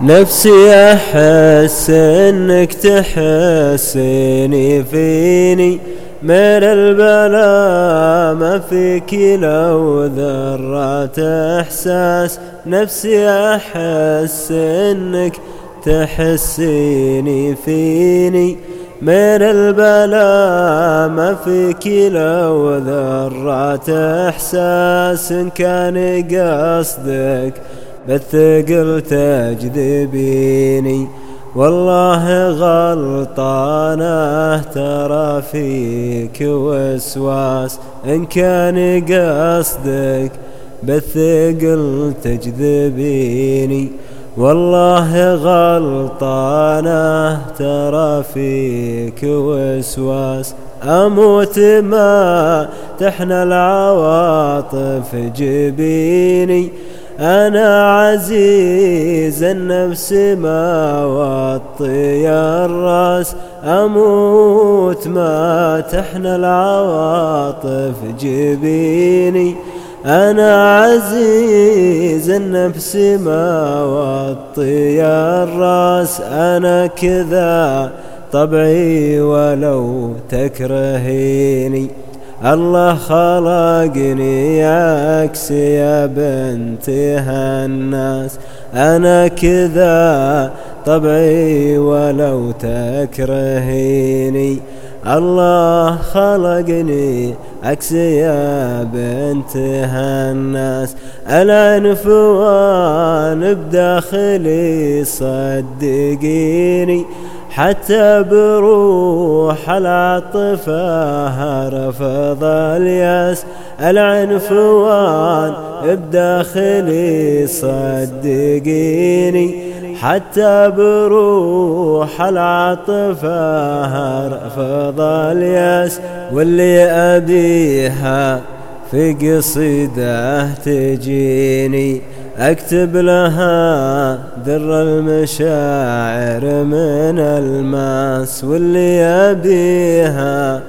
نفسي أحس إنك تحسني فيني. من البلاء ما فيك لو ذرة إحساس. نفسي أحس إنك تحسيني فيني. من البلاء ما فيك لو ذرة إحساس. إن كان قصدك بالثقل تجذبيني والله غلطانه ترى فيك وسواس. إن كان قصدك بالثقل تجذبيني والله غلطانه ترى فيك وسواس. أموت ما تحنى العواطف جبيني أنا عزيز النفس ما وطي الرأس أموت ما تحنى العواطف جبيني. أنا عزيز النفس ما وطي الرأس أنا كذا طبعي ولو تكرهيني. الله خلقني عكس يا بنت الناس. أنا كذا طبعي ولو تكرهيني. الله خلقني عكس يا بنت الناس. العنفوان بداخلي صدقيني. حتى بروح العاطفة رفض الياس العنفوان بداخلي صدقيني. حتى بروح العاطفة رفض الياس واللي أبيها في قصيدة تجيني. أكتب لها در المشاعر من الماس واللي ابيها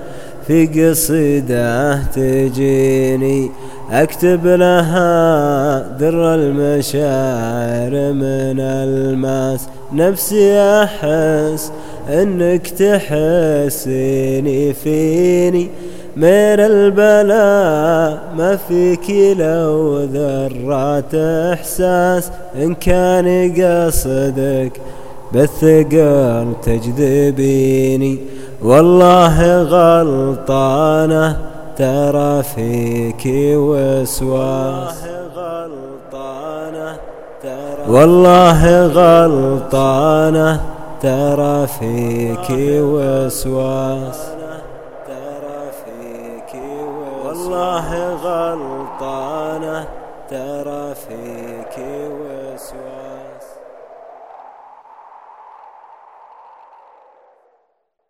في قصيدة تجيني. أكتب لها در المشاعر من الماس نفسي أحس أنك تحسيني فيني من البلاء ما فيك لو ذرات إحساس إن كان قصدك بالثقل تجذبيني. والله غلطانة ترى فيك وسواس. والله غلطانة ترى فيك وسواس. والله غلطانة. ترى فيك